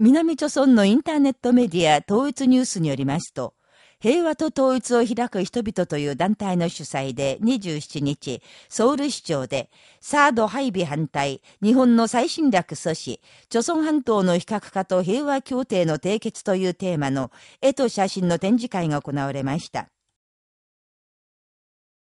南朝村のインターネットメディア統一ニュースによりますと、平和と統一を開く人々という団体の主催で27日、ソウル市長で、サード配備反対、日本の最侵略阻止、朝鮮半島の非核化と平和協定の締結というテーマの絵と写真の展示会が行われました。